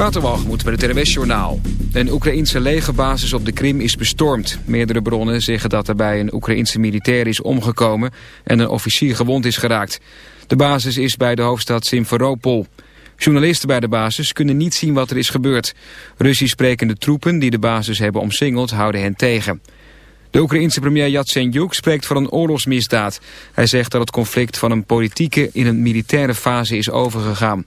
Waterwalgemoed bij het NWS Journaal. Een Oekraïense legerbasis op de Krim is bestormd. Meerdere bronnen zeggen dat daarbij een Oekraïense militair is omgekomen... en een officier gewond is geraakt. De basis is bij de hoofdstad Simferopol. Journalisten bij de basis kunnen niet zien wat er is gebeurd. Russisch sprekende troepen die de basis hebben omsingeld houden hen tegen. De Oekraïense premier Yatsenyuk spreekt van een oorlogsmisdaad. Hij zegt dat het conflict van een politieke in een militaire fase is overgegaan.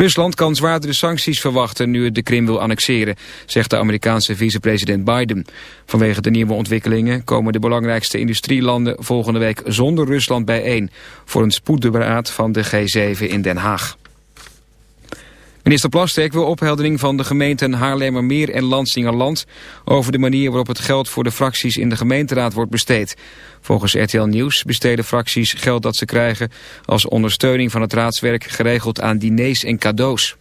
Rusland kan zwaardere sancties verwachten nu het de Krim wil annexeren, zegt de Amerikaanse vicepresident Biden. Vanwege de nieuwe ontwikkelingen komen de belangrijkste industrielanden volgende week zonder Rusland bijeen voor een spoedberaad van de G7 in Den Haag. Minister Plasterk wil opheldering van de gemeenten Haarlemmermeer en Lansingerland over de manier waarop het geld voor de fracties in de gemeenteraad wordt besteed. Volgens RTL Nieuws besteden fracties geld dat ze krijgen als ondersteuning van het raadswerk geregeld aan diners en cadeaus.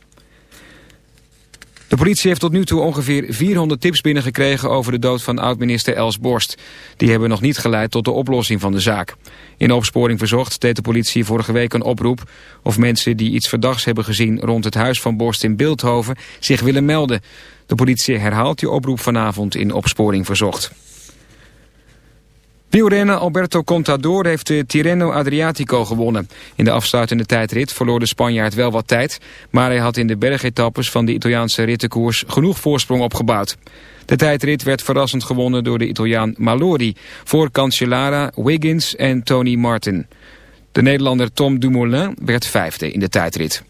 De politie heeft tot nu toe ongeveer 400 tips binnengekregen over de dood van oud-minister Els Borst. Die hebben nog niet geleid tot de oplossing van de zaak. In opsporing verzocht deed de politie vorige week een oproep... of mensen die iets verdachts hebben gezien rond het huis van Borst in Beeldhoven zich willen melden. De politie herhaalt die oproep vanavond in opsporing verzocht. Wielrenner Alberto Contador heeft de Tirreno Adriatico gewonnen. In de afsluitende tijdrit verloor de Spanjaard wel wat tijd... maar hij had in de bergetappes van de Italiaanse rittenkoers genoeg voorsprong opgebouwd. De tijdrit werd verrassend gewonnen door de Italiaan Malori... voor Cancellara, Wiggins en Tony Martin. De Nederlander Tom Dumoulin werd vijfde in de tijdrit.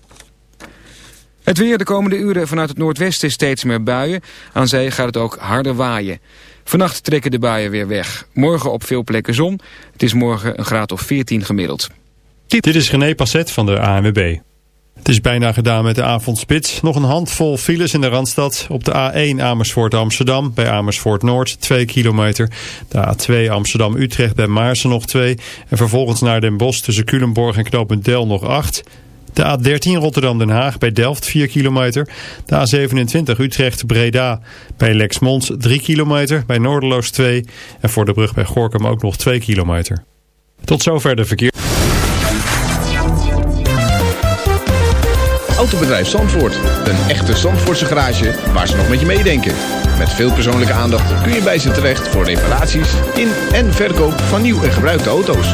Het weer de komende uren vanuit het noordwesten steeds meer buien. Aan zee gaat het ook harder waaien. Vannacht trekken de buien weer weg. Morgen op veel plekken zon. Het is morgen een graad of 14 gemiddeld. Dit is René Passet van de ANWB. Het is bijna gedaan met de avondspits. Nog een handvol files in de Randstad. Op de A1 Amersfoort Amsterdam bij Amersfoort Noord 2 kilometer. De A2 Amsterdam Utrecht bij Maarsen nog 2. En vervolgens naar Den Bosch tussen Culemborg en Knooppunt Del nog 8. De A13 Rotterdam-Den Haag bij Delft 4 kilometer. De A27 Utrecht-Breda bij Lexmond 3 kilometer. Bij Noorderloos 2. En voor de brug bij Gorkum ook nog 2 kilometer. Tot zover de verkeer. Autobedrijf Zandvoort. Een echte Zandvoortse garage waar ze nog met je meedenken. Met veel persoonlijke aandacht kun je bij ze terecht voor reparaties in en verkoop van nieuw en gebruikte auto's.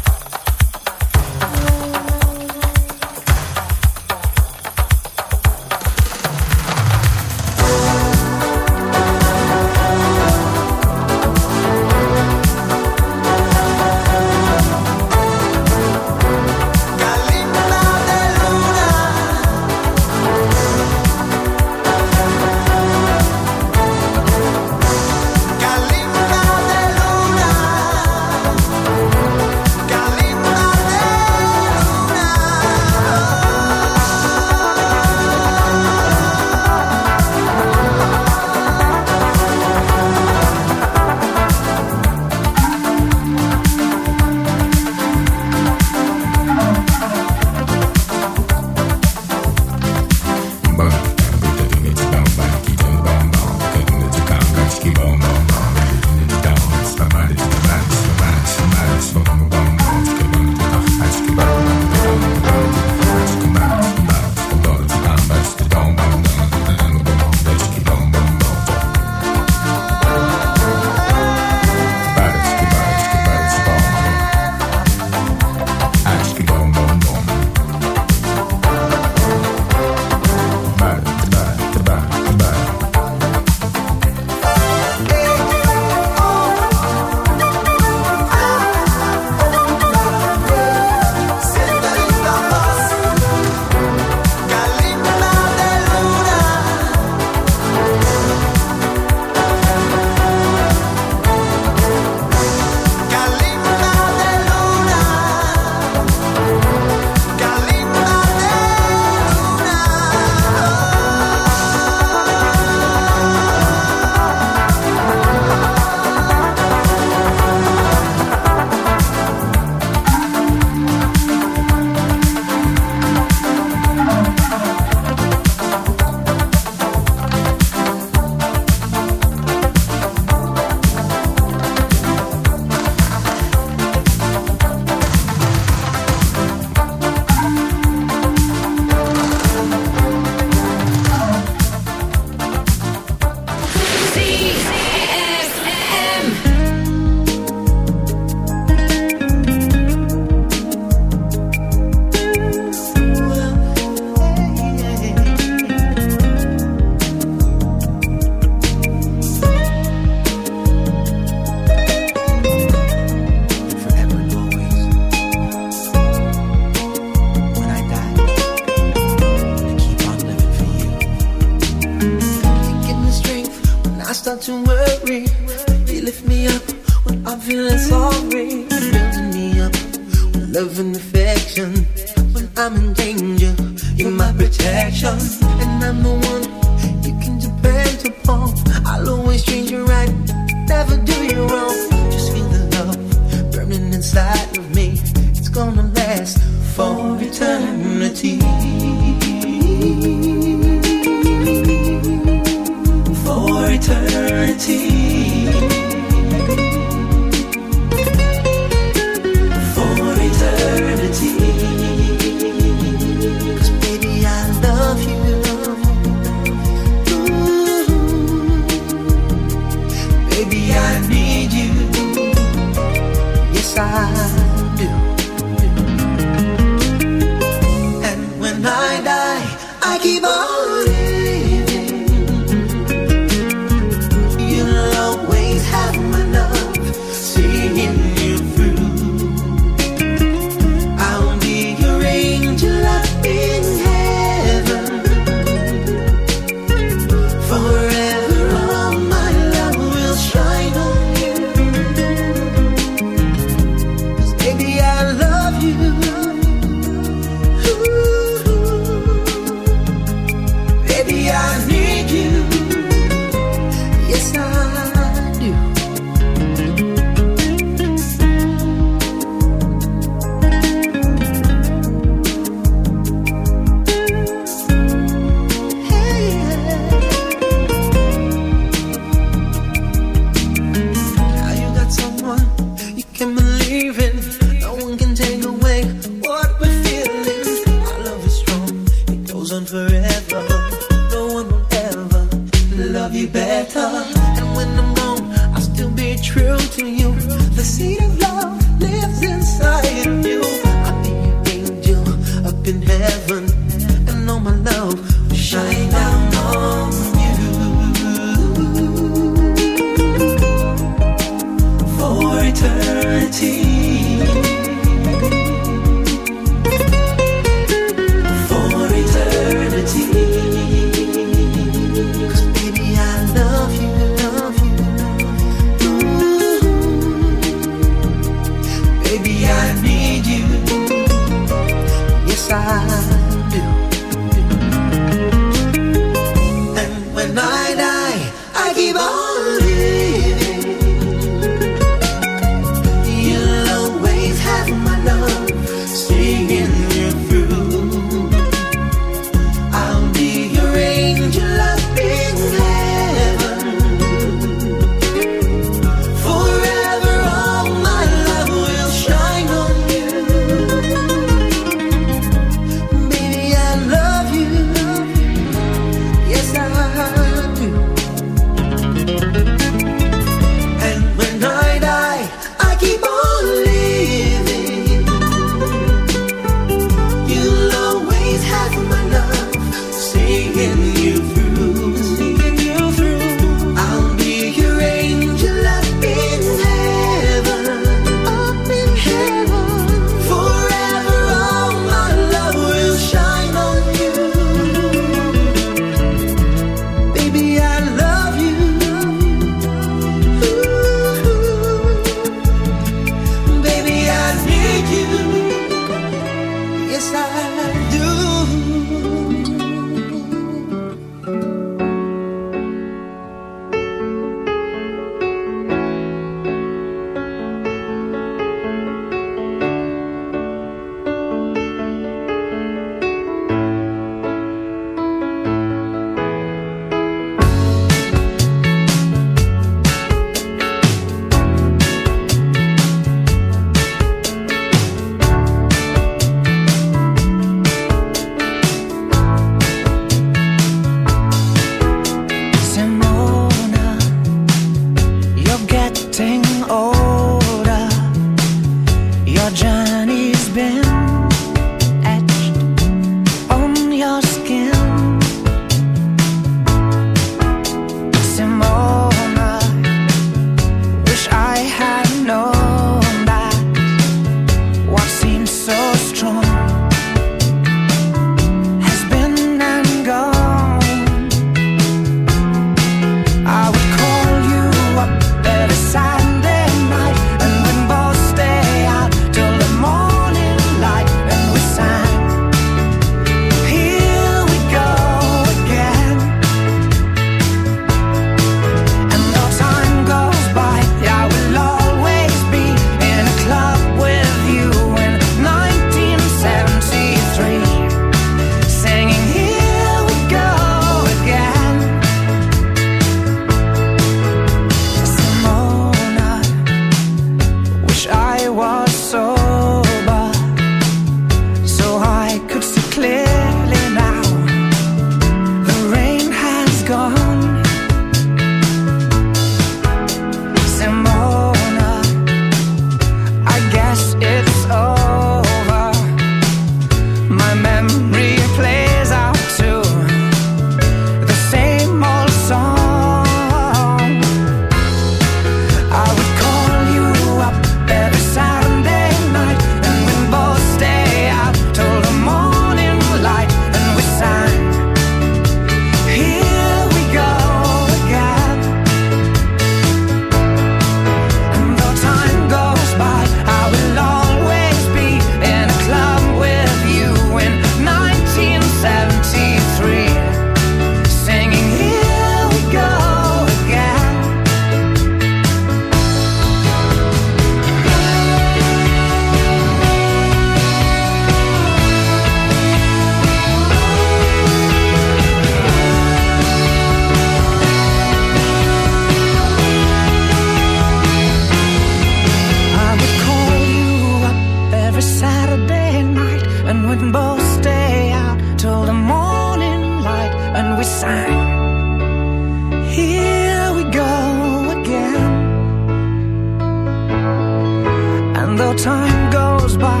time goes by.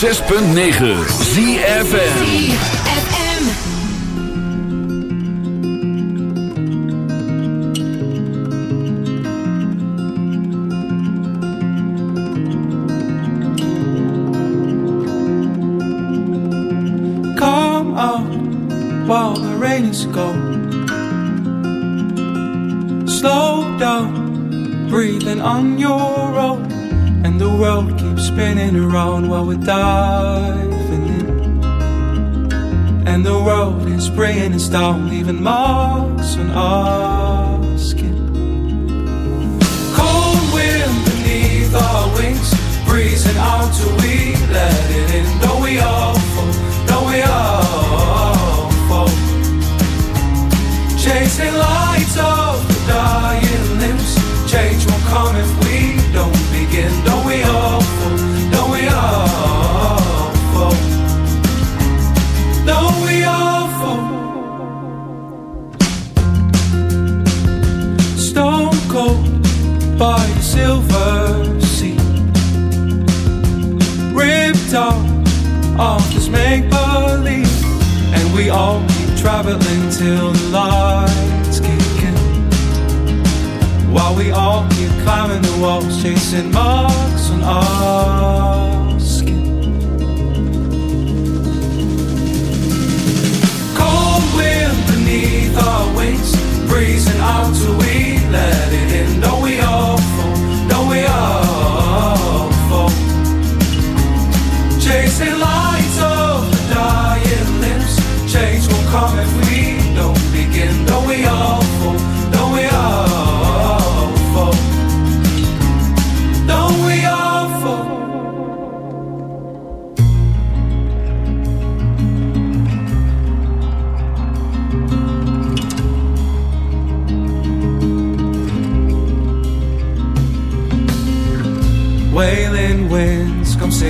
106.9 ZFM. now we're diving in. And the road is spraying its down, leaving my walls, chasing marks on our skin. Cold wind beneath our wings, breezing out till we let it in. Don't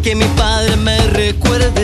que mi padre me recuerde.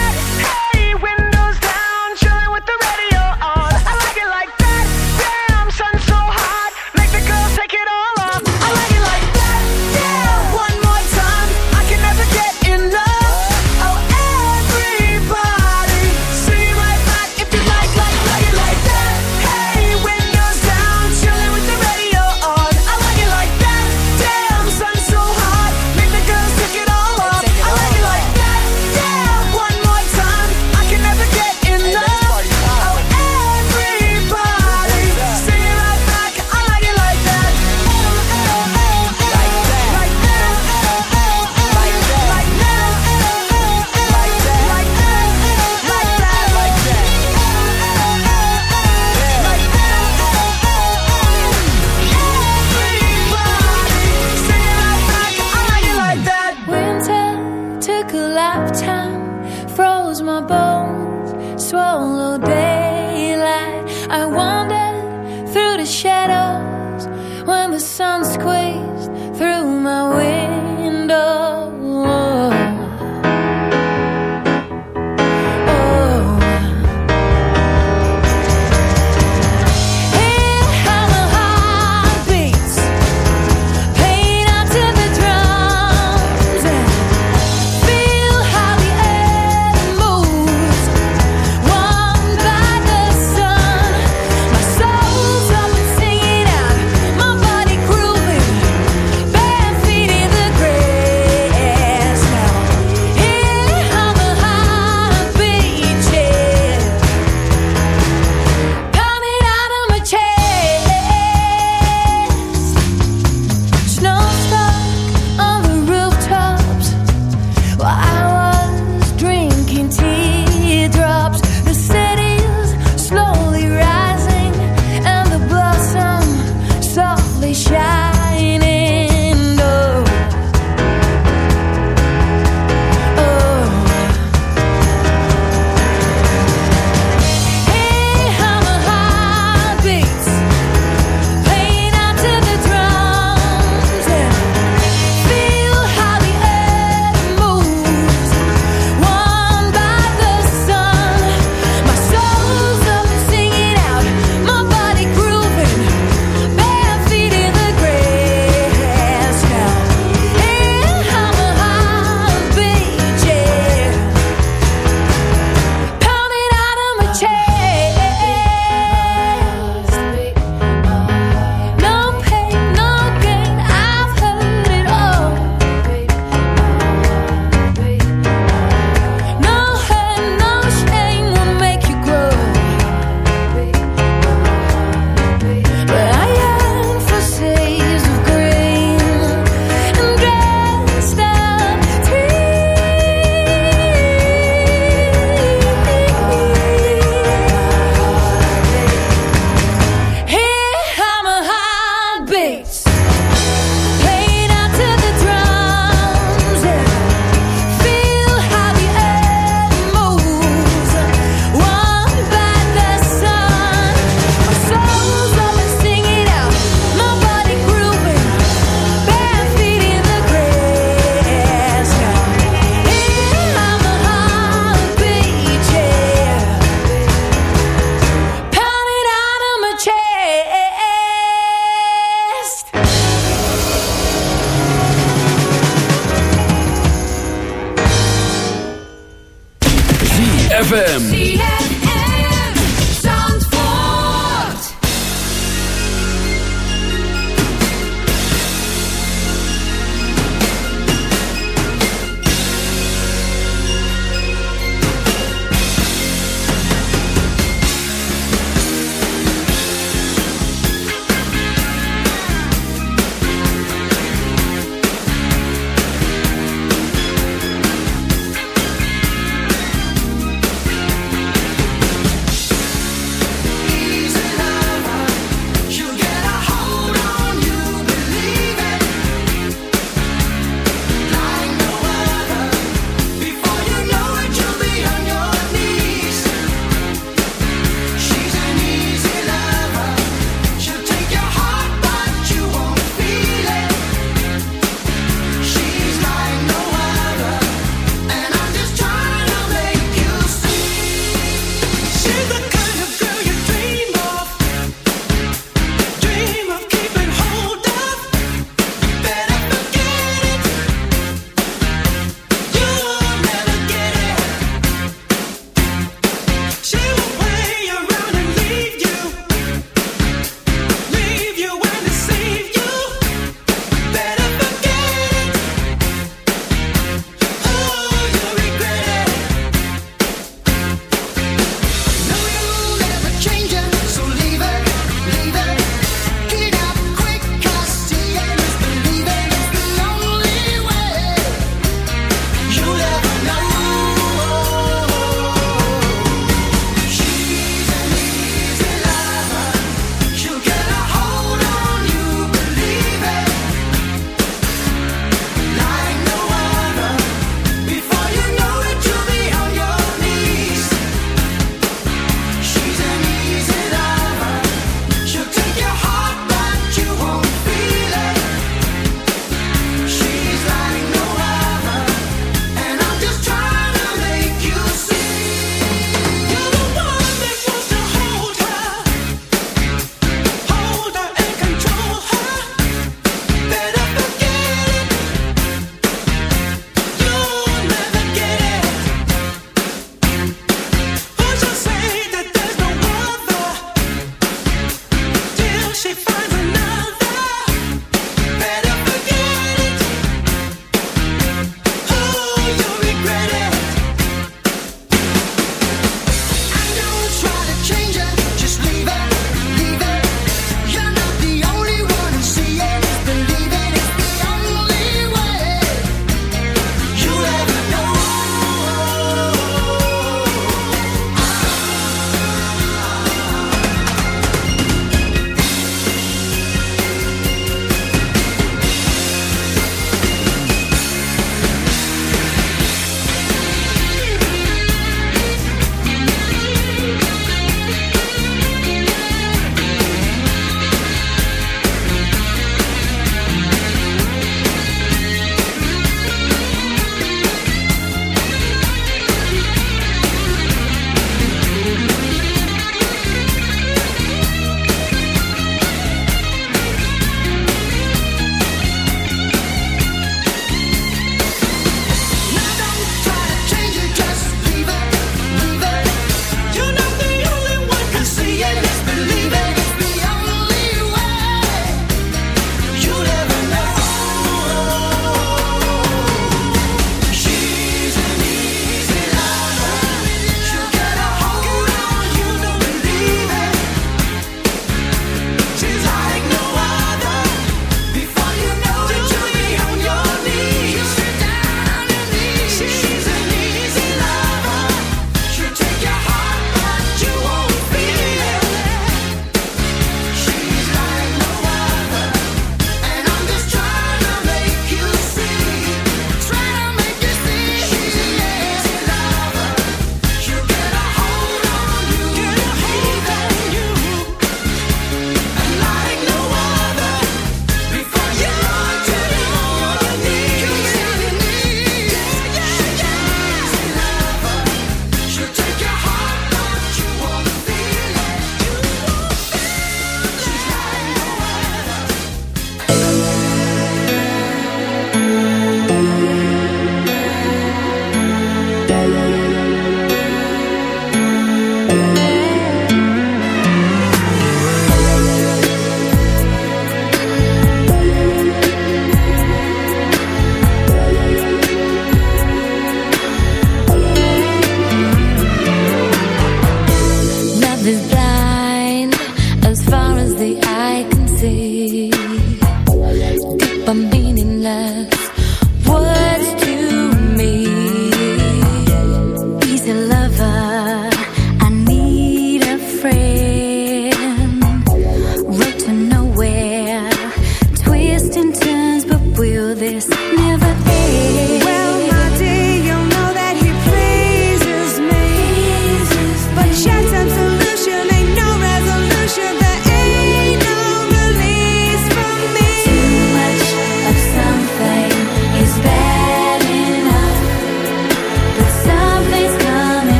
The radio ZFM.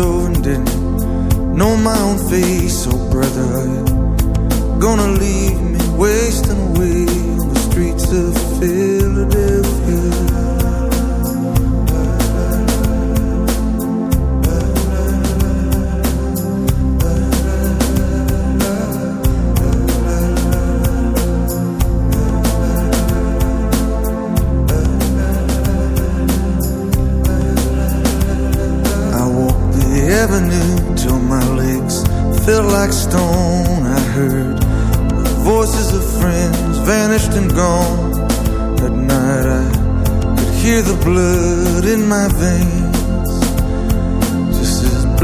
window and didn't know my own face. Oh, brother, gonna leave me wasting away on the streets of Philadelphia?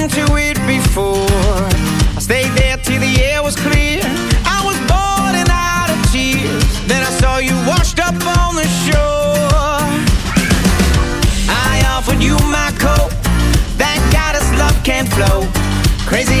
Into it before. I stayed there till the air was clear. I was boiling out of tears. Then I saw you washed up on the shore. I offered you my coat. Thank God, goddess love can flow. Crazy